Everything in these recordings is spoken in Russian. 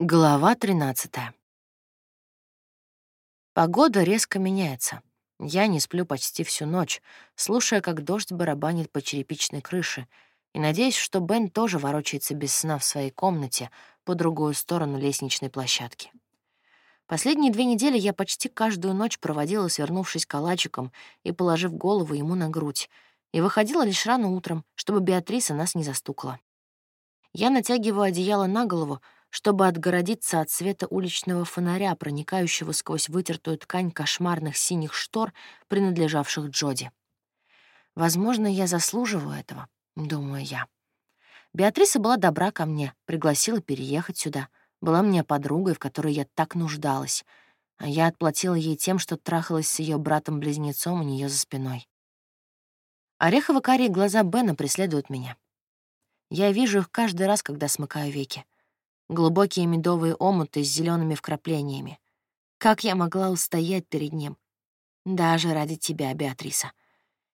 Глава 13. Погода резко меняется. Я не сплю почти всю ночь, слушая, как дождь барабанит по черепичной крыше, и надеюсь, что Бен тоже ворочается без сна в своей комнате по другую сторону лестничной площадки. Последние две недели я почти каждую ночь проводила, свернувшись калачиком и положив голову ему на грудь, и выходила лишь рано утром, чтобы Беатриса нас не застукала. Я натягиваю одеяло на голову, чтобы отгородиться от света уличного фонаря, проникающего сквозь вытертую ткань кошмарных синих штор, принадлежавших Джоди. Возможно, я заслуживаю этого, думаю я. Беатриса была добра ко мне, пригласила переехать сюда, была мне подругой, в которой я так нуждалась, а я отплатила ей тем, что трахалась с ее братом-близнецом у нее за спиной. Орехово-карие глаза Бена преследуют меня. Я вижу их каждый раз, когда смыкаю веки глубокие медовые омуты с зелеными вкраплениями. Как я могла устоять перед ним? Даже ради тебя, Беатриса.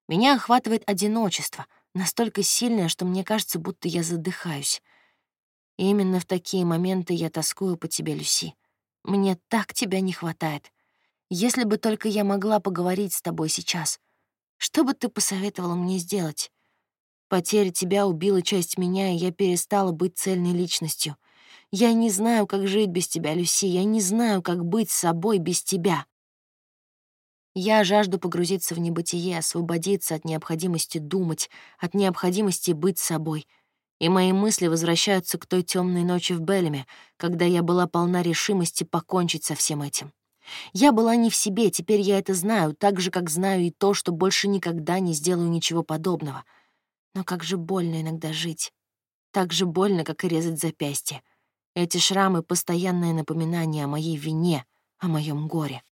Меня охватывает одиночество, настолько сильное, что мне кажется, будто я задыхаюсь. И именно в такие моменты я тоскую по тебе, Люси. Мне так тебя не хватает. Если бы только я могла поговорить с тобой сейчас, что бы ты посоветовала мне сделать? Потеря тебя убила часть меня, и я перестала быть цельной личностью. Я не знаю, как жить без тебя, Люси. Я не знаю, как быть собой без тебя. Я жажду погрузиться в небытие, освободиться от необходимости думать, от необходимости быть собой. И мои мысли возвращаются к той темной ночи в Беллеме, когда я была полна решимости покончить со всем этим. Я была не в себе, теперь я это знаю, так же, как знаю и то, что больше никогда не сделаю ничего подобного. Но как же больно иногда жить. Так же больно, как и резать запястье. Эти шрамы — постоянное напоминание о моей вине, о моем горе.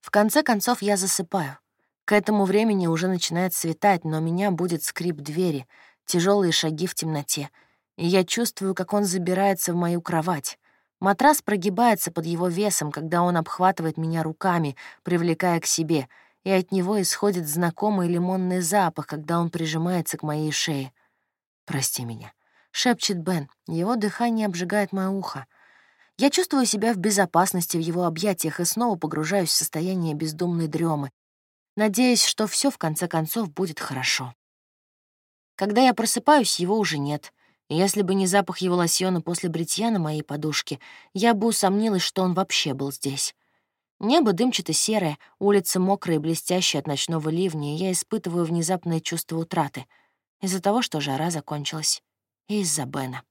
В конце концов, я засыпаю. К этому времени уже начинает светать, но меня будет скрип двери, тяжелые шаги в темноте, и я чувствую, как он забирается в мою кровать. Матрас прогибается под его весом, когда он обхватывает меня руками, привлекая к себе, и от него исходит знакомый лимонный запах, когда он прижимается к моей шее. «Прости меня», — шепчет Бен. Его дыхание обжигает мое ухо. Я чувствую себя в безопасности в его объятиях и снова погружаюсь в состояние бездумной дремы, надеясь, что все в конце концов будет хорошо. Когда я просыпаюсь, его уже нет. И если бы не запах его лосьона после бритья на моей подушке, я бы усомнилась, что он вообще был здесь. Небо дымчато-серое, улица мокрая и блестящая от ночного ливня, и я испытываю внезапное чувство утраты из-за того, что жара закончилась из-за Бена.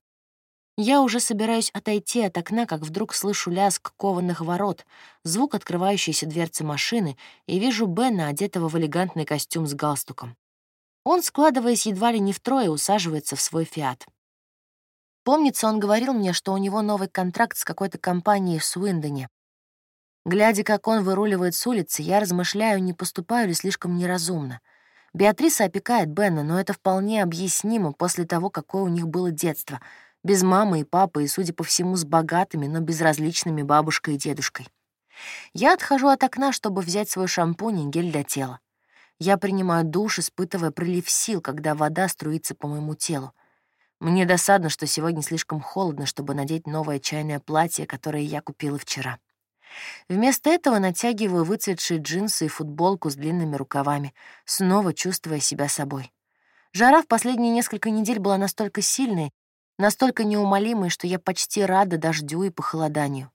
Я уже собираюсь отойти от окна, как вдруг слышу лязг кованых ворот, звук открывающейся дверцы машины и вижу Бена, одетого в элегантный костюм с галстуком. Он, складываясь едва ли не втрое, усаживается в свой «Фиат». Помнится, он говорил мне, что у него новый контракт с какой-то компанией в Суиндоне. Глядя, как он выруливает с улицы, я размышляю, не поступаю ли слишком неразумно — Беатриса опекает Бена, но это вполне объяснимо после того, какое у них было детство. Без мамы и папы, и, судя по всему, с богатыми, но безразличными бабушкой и дедушкой. Я отхожу от окна, чтобы взять свой шампунь и гель для тела. Я принимаю душ, испытывая прилив сил, когда вода струится по моему телу. Мне досадно, что сегодня слишком холодно, чтобы надеть новое чайное платье, которое я купила вчера. Вместо этого натягиваю выцветшие джинсы и футболку с длинными рукавами, снова чувствуя себя собой. Жара в последние несколько недель была настолько сильной, настолько неумолимой, что я почти рада дождю и похолоданию.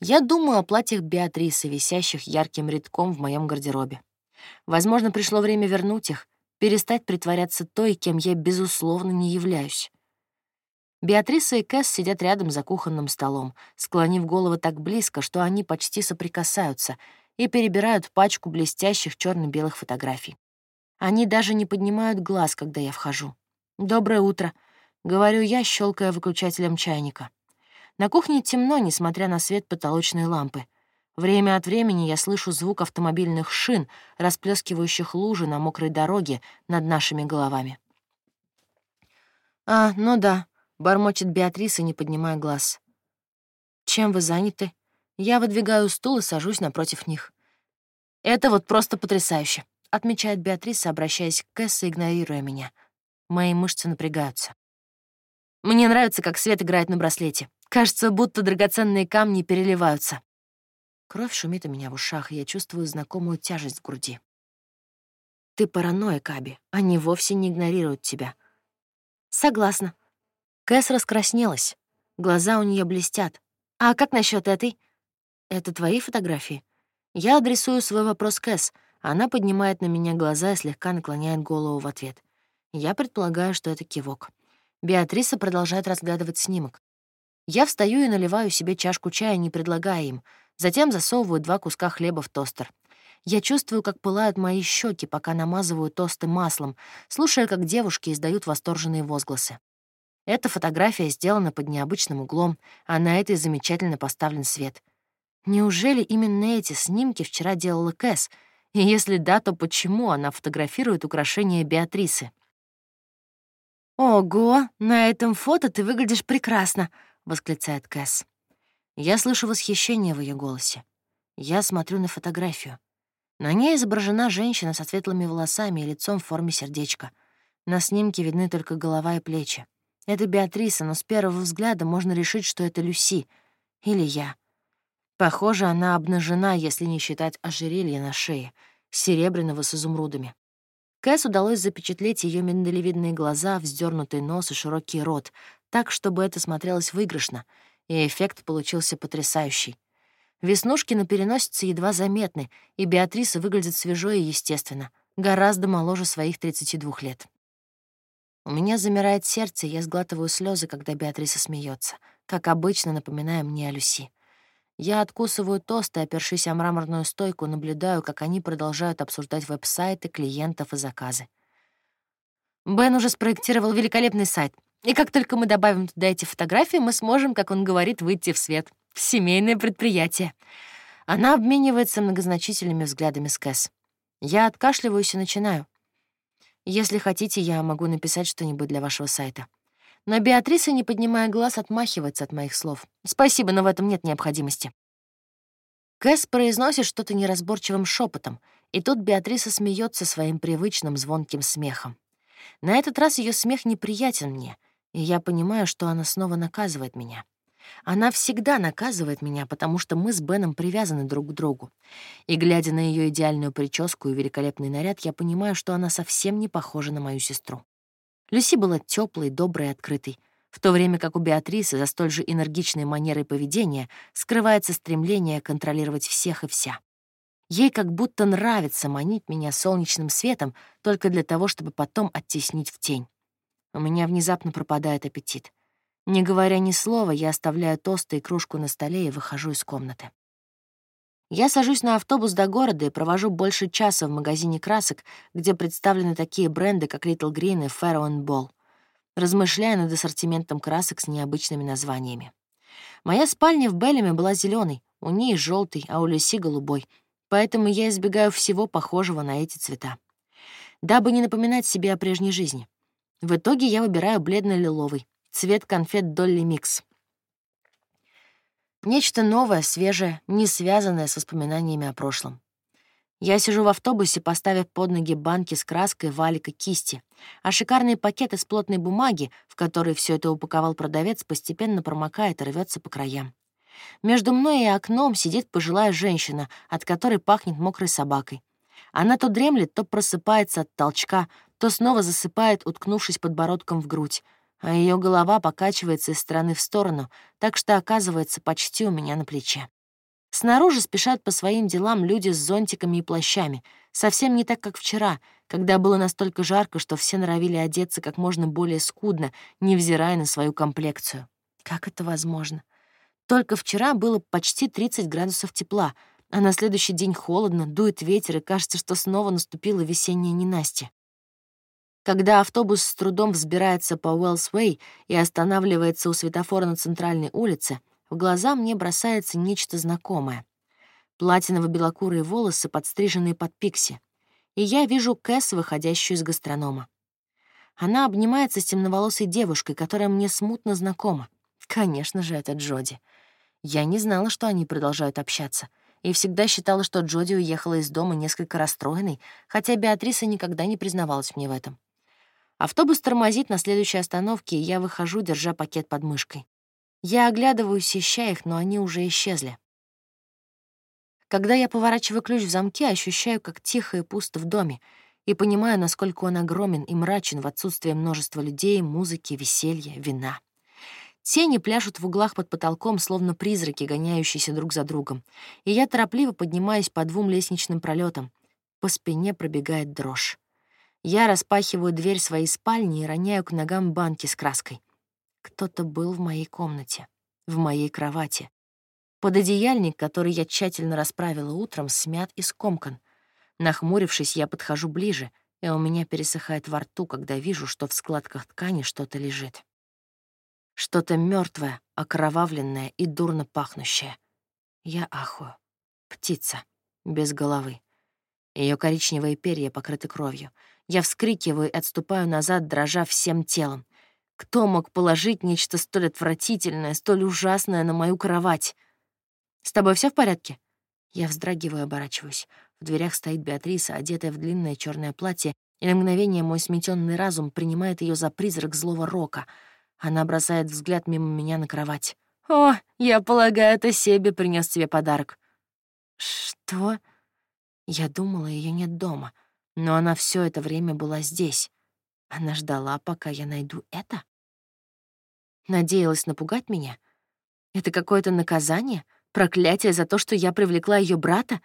Я думаю о платьях Беатрисы, висящих ярким рядком в моем гардеробе. Возможно, пришло время вернуть их, перестать притворяться той, кем я, безусловно, не являюсь. Беатриса и Кэс сидят рядом за кухонным столом, склонив головы так близко, что они почти соприкасаются, и перебирают пачку блестящих черно белых фотографий. Они даже не поднимают глаз, когда я вхожу. «Доброе утро», — говорю я, щелкая выключателем чайника. На кухне темно, несмотря на свет потолочной лампы. Время от времени я слышу звук автомобильных шин, расплескивающих лужи на мокрой дороге над нашими головами. «А, ну да», Бормочет Беатриса, не поднимая глаз. «Чем вы заняты?» Я выдвигаю стул и сажусь напротив них. «Это вот просто потрясающе», — отмечает Беатриса, обращаясь к Кэссе, игнорируя меня. Мои мышцы напрягаются. «Мне нравится, как Свет играет на браслете. Кажется, будто драгоценные камни переливаются. Кровь шумит у меня в ушах, и я чувствую знакомую тяжесть в груди. Ты параноик, Аби. Они вовсе не игнорируют тебя. Согласна. Кэс раскраснелась. Глаза у нее блестят. А как насчет этой? Это твои фотографии? Я адресую свой вопрос Кэс. Она поднимает на меня глаза и слегка наклоняет голову в ответ. Я предполагаю, что это кивок. Беатриса продолжает разглядывать снимок. Я встаю и наливаю себе чашку чая, не предлагая им. Затем засовываю два куска хлеба в тостер. Я чувствую, как пылают мои щеки, пока намазываю тосты маслом, слушая, как девушки издают восторженные возгласы. Эта фотография сделана под необычным углом, а на этой замечательно поставлен свет. Неужели именно эти снимки вчера делала Кэс? И если да, то почему она фотографирует украшения Беатрисы? «Ого, на этом фото ты выглядишь прекрасно!» — восклицает Кэс. Я слышу восхищение в ее голосе. Я смотрю на фотографию. На ней изображена женщина со светлыми волосами и лицом в форме сердечка. На снимке видны только голова и плечи. Это Беатриса, но с первого взгляда можно решить, что это Люси. Или я. Похоже, она обнажена, если не считать ожерелья на шее, серебряного с изумрудами. Кэс удалось запечатлеть ее миндалевидные глаза, вздернутый нос и широкий рот, так, чтобы это смотрелось выигрышно, и эффект получился потрясающий. Веснушки на переносице едва заметны, и Беатриса выглядит свежо и естественно, гораздо моложе своих 32 лет. У меня замирает сердце, я сглатываю слезы, когда Беатриса смеется, как обычно напоминая мне о Люси. Я откусываю тост и, опершись о мраморную стойку, наблюдаю, как они продолжают обсуждать веб-сайты, клиентов и заказы. Бен уже спроектировал великолепный сайт, и как только мы добавим туда эти фотографии, мы сможем, как он говорит, выйти в свет. Семейное предприятие. Она обменивается многозначительными взглядами с Кэс. Я откашливаюсь и начинаю. Если хотите, я могу написать что-нибудь для вашего сайта. Но Беатриса, не поднимая глаз, отмахивается от моих слов. Спасибо, но в этом нет необходимости. Кэс произносит что-то неразборчивым шепотом, и тут Беатриса смеется своим привычным звонким смехом. На этот раз ее смех неприятен мне, и я понимаю, что она снова наказывает меня. Она всегда наказывает меня, потому что мы с Беном привязаны друг к другу. И, глядя на ее идеальную прическу и великолепный наряд, я понимаю, что она совсем не похожа на мою сестру. Люси была теплой, доброй и открытой, в то время как у Беатрисы за столь же энергичной манерой поведения скрывается стремление контролировать всех и вся. Ей как будто нравится манить меня солнечным светом только для того, чтобы потом оттеснить в тень. У меня внезапно пропадает аппетит. Не говоря ни слова, я оставляю тосты и кружку на столе и выхожу из комнаты. Я сажусь на автобус до города и провожу больше часа в магазине красок, где представлены такие бренды, как Little Green и Pharaoh Ball. Размышляя над ассортиментом красок с необычными названиями. Моя спальня в Беллеме была зеленой, у ней желтый, а у Люси — голубой, поэтому я избегаю всего похожего на эти цвета. Дабы не напоминать себе о прежней жизни. В итоге я выбираю бледно-лиловый, цвет конфет Долли Микс. Нечто новое, свежее, не связанное с воспоминаниями о прошлом. Я сижу в автобусе, поставив под ноги банки с краской, валик и кисти, а шикарный пакет из плотной бумаги, в который все это упаковал продавец, постепенно промокает и рвется по краям. Между мной и окном сидит пожилая женщина, от которой пахнет мокрой собакой. Она то дремлет, то просыпается от толчка, то снова засыпает, уткнувшись подбородком в грудь, а ее голова покачивается из стороны в сторону, так что оказывается почти у меня на плече. Снаружи спешат по своим делам люди с зонтиками и плащами, совсем не так, как вчера, когда было настолько жарко, что все норовили одеться как можно более скудно, невзирая на свою комплекцию. Как это возможно? Только вчера было почти 30 градусов тепла, а на следующий день холодно, дует ветер, и кажется, что снова наступило весеннее ненастье. Когда автобус с трудом взбирается по Уэллс-Уэй и останавливается у светофора на центральной улице, в глаза мне бросается нечто знакомое. Платиново-белокурые волосы, подстриженные под пикси. И я вижу Кэс, выходящую из гастронома. Она обнимается с темноволосой девушкой, которая мне смутно знакома. Конечно же, это Джоди. Я не знала, что они продолжают общаться, и всегда считала, что Джоди уехала из дома несколько расстроенной, хотя Беатриса никогда не признавалась мне в этом. Автобус тормозит на следующей остановке, и я выхожу, держа пакет под мышкой. Я оглядываюсь, ища их, но они уже исчезли. Когда я поворачиваю ключ в замке, ощущаю, как тихо и пусто в доме, и понимаю, насколько он огромен и мрачен в отсутствии множества людей, музыки, веселья, вина. Тени пляшут в углах под потолком, словно призраки, гоняющиеся друг за другом, и я торопливо поднимаюсь по двум лестничным пролетам. По спине пробегает дрожь. Я распахиваю дверь своей спальни и роняю к ногам банки с краской. Кто-то был в моей комнате, в моей кровати. Пододеяльник, который я тщательно расправила утром, смят и скомкан. Нахмурившись, я подхожу ближе, и у меня пересыхает во рту, когда вижу, что в складках ткани что-то лежит. Что-то мертвое, окровавленное и дурно пахнущее. Я ахую. Птица. Без головы. Ее коричневые перья покрыты кровью. Я вскрикиваю и отступаю назад, дрожа всем телом. Кто мог положить нечто столь отвратительное, столь ужасное на мою кровать? «С тобой все в порядке?» Я вздрагиваю и оборачиваюсь. В дверях стоит Беатриса, одетая в длинное черное платье, и на мгновение мой сметенный разум принимает ее за призрак злого рока. Она бросает взгляд мимо меня на кровать. «О, я полагаю, это Себе принес тебе подарок». «Что?» Я думала, ее нет дома, но она все это время была здесь. Она ждала, пока я найду это? Надеялась напугать меня? Это какое-то наказание? Проклятие за то, что я привлекла ее брата?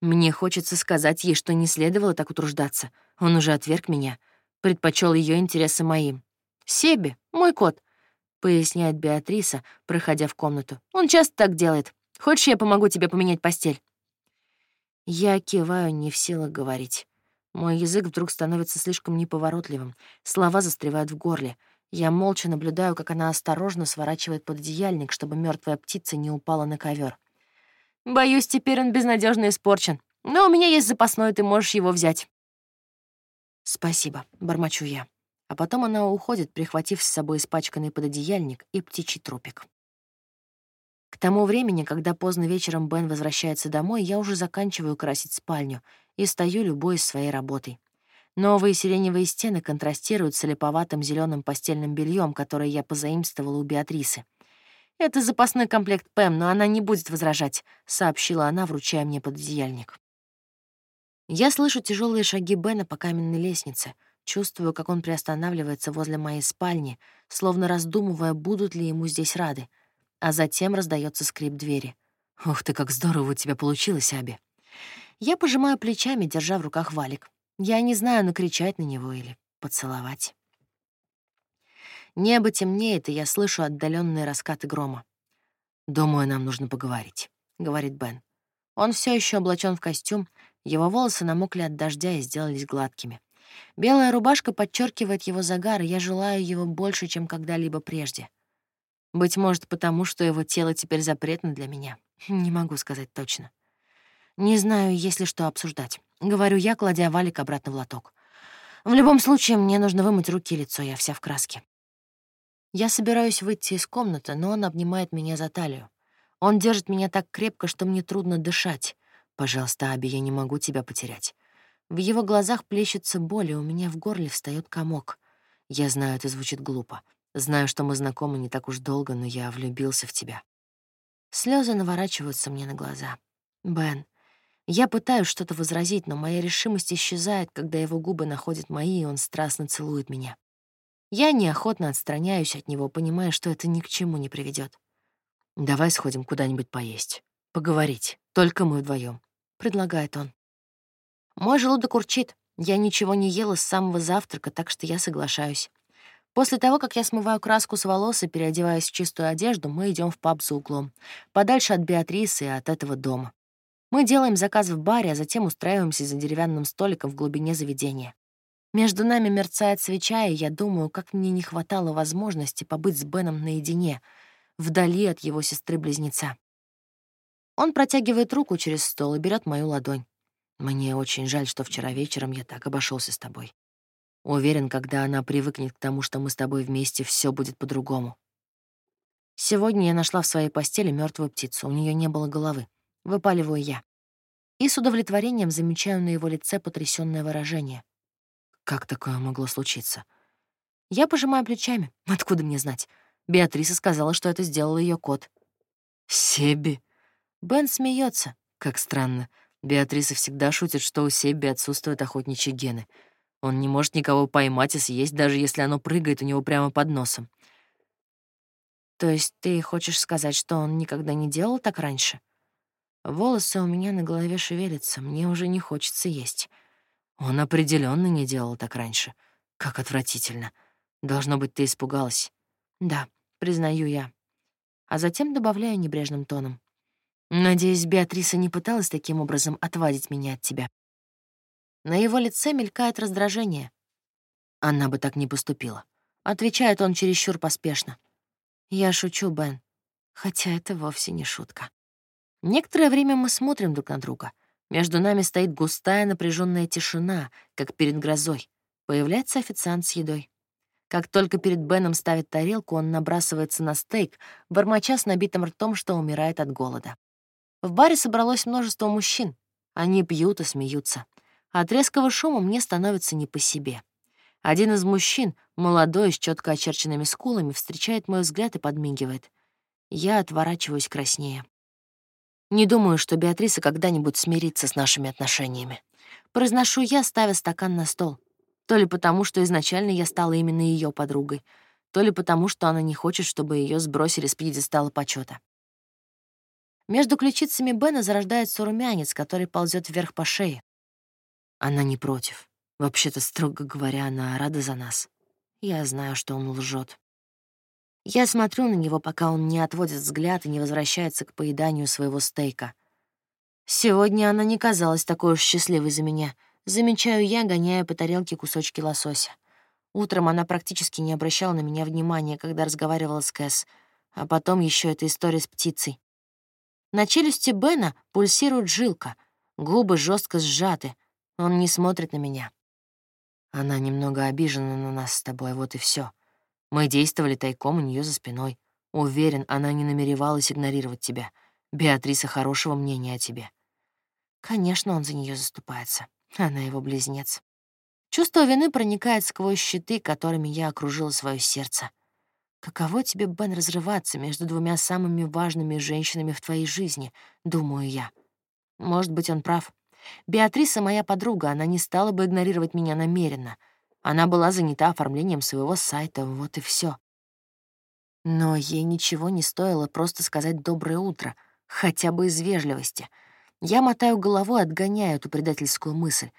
Мне хочется сказать ей, что не следовало так утруждаться. Он уже отверг меня, предпочел ее интересы моим. «Себе, мой кот», — поясняет Беатриса, проходя в комнату. «Он часто так делает. Хочешь, я помогу тебе поменять постель?» Я киваю, не в силах говорить. Мой язык вдруг становится слишком неповоротливым. Слова застревают в горле. Я молча наблюдаю, как она осторожно сворачивает пододеяльник, чтобы мертвая птица не упала на ковер. Боюсь, теперь он безнадежно испорчен. Но у меня есть запасной, ты можешь его взять. Спасибо, бормочу я. А потом она уходит, прихватив с собой испачканный пододеяльник и птичий трупик. К тому времени, когда поздно вечером Бен возвращается домой, я уже заканчиваю красить спальню и стою любой своей работой. Новые сиреневые стены контрастируют с липоватым зеленым постельным бельем, которое я позаимствовала у Беатрисы. «Это запасной комплект Пэм, но она не будет возражать», — сообщила она, вручая мне пододеяльник. Я слышу тяжелые шаги Бена по каменной лестнице, чувствую, как он приостанавливается возле моей спальни, словно раздумывая, будут ли ему здесь рады — а затем раздается скрип двери. «Ух ты, как здорово у тебя получилось, Аби!» Я пожимаю плечами, держа в руках валик. Я не знаю, накричать на него или поцеловать. Небо темнеет, и я слышу отдаленные раскаты грома. «Думаю, нам нужно поговорить», — говорит Бен. Он все еще облачен в костюм, его волосы намокли от дождя и сделались гладкими. Белая рубашка подчеркивает его загар, и я желаю его больше, чем когда-либо прежде. Быть может, потому что его тело теперь запретно для меня. Не могу сказать точно. Не знаю, есть ли что обсуждать. Говорю я, кладя валик обратно в лоток. В любом случае, мне нужно вымыть руки и лицо, я вся в краске. Я собираюсь выйти из комнаты, но он обнимает меня за талию. Он держит меня так крепко, что мне трудно дышать. Пожалуйста, Аби, я не могу тебя потерять. В его глазах плещется боль, и у меня в горле встает комок. Я знаю, это звучит глупо. Знаю, что мы знакомы не так уж долго, но я влюбился в тебя. Слезы наворачиваются мне на глаза. Бен, я пытаюсь что-то возразить, но моя решимость исчезает, когда его губы находят мои, и он страстно целует меня. Я неохотно отстраняюсь от него, понимая, что это ни к чему не приведет. «Давай сходим куда-нибудь поесть. Поговорить. Только мы вдвоем, предлагает он. Мой желудок урчит. Я ничего не ела с самого завтрака, так что я соглашаюсь. После того, как я смываю краску с волос и переодеваюсь в чистую одежду, мы идем в паб за углом, подальше от Беатрисы и от этого дома. Мы делаем заказ в баре, а затем устраиваемся за деревянным столиком в глубине заведения. Между нами мерцает свеча, и я думаю, как мне не хватало возможности побыть с Беном наедине, вдали от его сестры-близнеца. Он протягивает руку через стол и берет мою ладонь. Мне очень жаль, что вчера вечером я так обошелся с тобой. Уверен, когда она привыкнет к тому, что мы с тобой вместе, все будет по-другому. Сегодня я нашла в своей постели мертвую птицу, у нее не было головы. Выпаливаю я. И с удовлетворением замечаю на его лице потрясённое выражение. Как такое могло случиться? Я пожимаю плечами. Откуда мне знать? Беатриса сказала, что это сделал ее кот. Себи. Бен смеется. Как странно. Беатриса всегда шутит, что у Себи отсутствуют охотничьи гены. Он не может никого поймать и съесть, даже если оно прыгает у него прямо под носом. То есть ты хочешь сказать, что он никогда не делал так раньше? Волосы у меня на голове шевелятся, мне уже не хочется есть. Он определенно не делал так раньше. Как отвратительно. Должно быть, ты испугалась. Да, признаю я. А затем добавляю небрежным тоном. Надеюсь, Беатриса не пыталась таким образом отвадить меня от тебя. На его лице мелькает раздражение. Она бы так не поступила. Отвечает он чересчур поспешно. Я шучу, Бен, хотя это вовсе не шутка. Некоторое время мы смотрим друг на друга. Между нами стоит густая напряженная тишина, как перед грозой. Появляется официант с едой. Как только перед Беном ставит тарелку, он набрасывается на стейк, бормоча с набитым ртом, что умирает от голода. В баре собралось множество мужчин. Они пьют и смеются. От резкого шума мне становится не по себе. Один из мужчин, молодой, с четко очерченными скулами, встречает мой взгляд и подмигивает. Я отворачиваюсь краснее. Не думаю, что Беатриса когда-нибудь смирится с нашими отношениями. Произношу я, ставя стакан на стол. То ли потому, что изначально я стала именно ее подругой, то ли потому, что она не хочет, чтобы ее сбросили с пьедестала почета. Между ключицами Бена зарождается румянец, который ползет вверх по шее. Она не против. Вообще-то, строго говоря, она рада за нас. Я знаю, что он лжет. Я смотрю на него, пока он не отводит взгляд и не возвращается к поеданию своего стейка. Сегодня она не казалась такой уж счастливой за меня. Замечаю я, гоняя по тарелке кусочки лосося. Утром она практически не обращала на меня внимания, когда разговаривала с Кэс, а потом еще эта история с птицей. На челюсти Бена пульсирует жилка, губы жестко сжаты, он не смотрит на меня. Она немного обижена на нас с тобой, вот и все. Мы действовали тайком у нее за спиной. Уверен, она не намеревалась игнорировать тебя. Беатриса хорошего мнения о тебе. Конечно, он за нее заступается. Она его близнец. Чувство вины проникает сквозь щиты, которыми я окружила свое сердце. Каково тебе, Бен, разрываться между двумя самыми важными женщинами в твоей жизни, думаю я. Может быть, он прав. Беатриса моя подруга, она не стала бы игнорировать меня намеренно. Она была занята оформлением своего сайта, вот и все. Но ей ничего не стоило просто сказать «доброе утро», хотя бы из вежливости. Я мотаю головой, отгоняя эту предательскую мысль.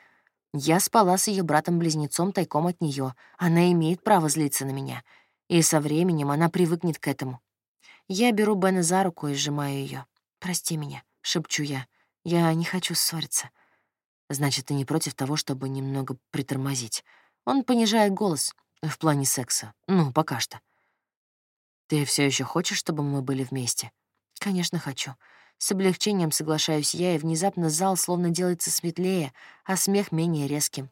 Я спала с ее братом-близнецом тайком от нее. Она имеет право злиться на меня. И со временем она привыкнет к этому. Я беру Бена за руку и сжимаю ее. «Прости меня», — шепчу я. «Я не хочу ссориться. Значит, ты не против того, чтобы немного притормозить. Он понижает голос в плане секса. Ну, пока что. Ты все еще хочешь, чтобы мы были вместе? Конечно, хочу. С облегчением соглашаюсь я, и внезапно зал словно делается светлее, а смех менее резким.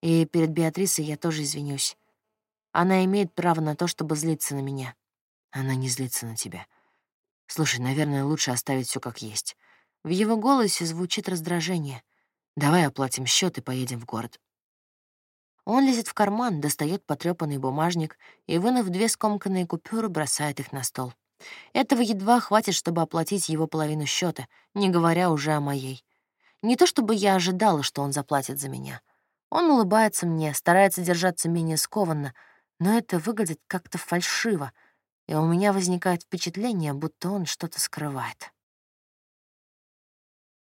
И перед Беатрисой я тоже извинюсь. Она имеет право на то, чтобы злиться на меня. Она не злится на тебя. Слушай, наверное, лучше оставить все как есть. В его голосе звучит раздражение. Давай оплатим счет и поедем в город. Он лезет в карман, достает потрёпанный бумажник и, вынув две скомканные купюры, бросает их на стол. Этого едва хватит, чтобы оплатить его половину счета, не говоря уже о моей. Не то чтобы я ожидала, что он заплатит за меня. Он улыбается мне, старается держаться менее скованно, но это выглядит как-то фальшиво, и у меня возникает впечатление, будто он что-то скрывает.